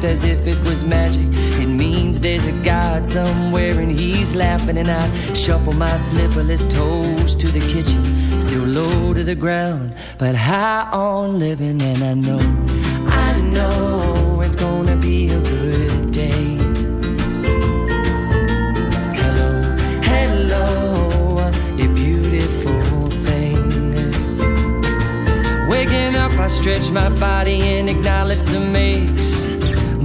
almost as if it was magic. It means there's a God somewhere and he's laughing. And I shuffle my slipperless toes to the kitchen. Still low to the ground, but high on living. And I know, I know it's gonna be a good day. Hello, hello, you beautiful thing. Waking up, I stretch my body and acknowledge the makes.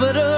but.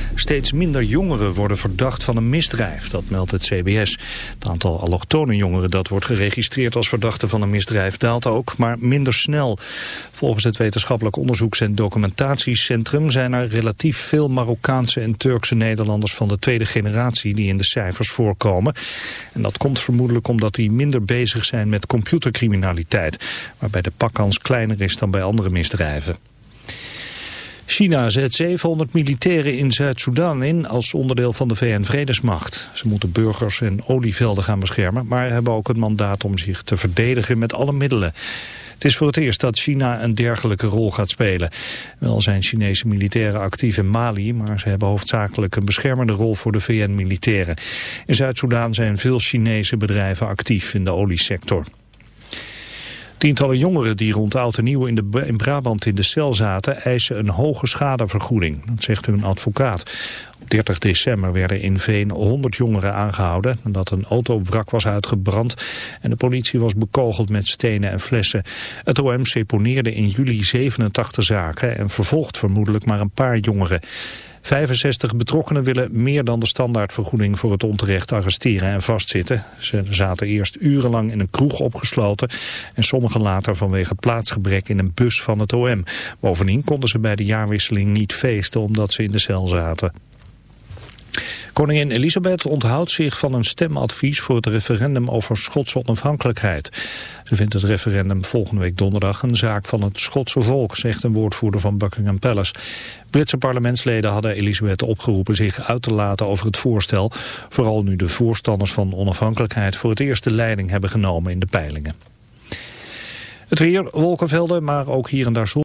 Steeds minder jongeren worden verdacht van een misdrijf, dat meldt het CBS. Het aantal allochtone jongeren dat wordt geregistreerd als verdachte van een misdrijf daalt ook, maar minder snel. Volgens het Wetenschappelijk Onderzoeks- en Documentatiecentrum zijn er relatief veel Marokkaanse en Turkse Nederlanders van de tweede generatie die in de cijfers voorkomen. En dat komt vermoedelijk omdat die minder bezig zijn met computercriminaliteit, waarbij de pakkans kleiner is dan bij andere misdrijven. China zet 700 militairen in Zuid-Soedan in als onderdeel van de VN-vredesmacht. Ze moeten burgers en olievelden gaan beschermen, maar hebben ook het mandaat om zich te verdedigen met alle middelen. Het is voor het eerst dat China een dergelijke rol gaat spelen. Wel zijn Chinese militairen actief in Mali, maar ze hebben hoofdzakelijk een beschermende rol voor de VN-militairen. In Zuid-Soedan zijn veel Chinese bedrijven actief in de oliesector. Tientallen jongeren die rond oud en nieuw in, de, in Brabant in de cel zaten... eisen een hoge schadevergoeding. Dat zegt hun advocaat. Op 30 december werden in Veen 100 jongeren aangehouden... nadat een autowrak was uitgebrand... en de politie was bekogeld met stenen en flessen. Het OM seponeerde in juli 87 zaken... en vervolgt vermoedelijk maar een paar jongeren. 65 betrokkenen willen meer dan de standaardvergoeding voor het onterecht arresteren en vastzitten. Ze zaten eerst urenlang in een kroeg opgesloten en sommigen later vanwege plaatsgebrek in een bus van het OM. Bovendien konden ze bij de jaarwisseling niet feesten omdat ze in de cel zaten. Koningin Elisabeth onthoudt zich van een stemadvies voor het referendum over Schotse onafhankelijkheid. Ze vindt het referendum volgende week donderdag een zaak van het Schotse volk, zegt een woordvoerder van Buckingham Palace. Britse parlementsleden hadden Elisabeth opgeroepen zich uit te laten over het voorstel, vooral nu de voorstanders van onafhankelijkheid voor het eerst de leiding hebben genomen in de peilingen. Het weer, wolkenvelden, maar ook hier en daar zon.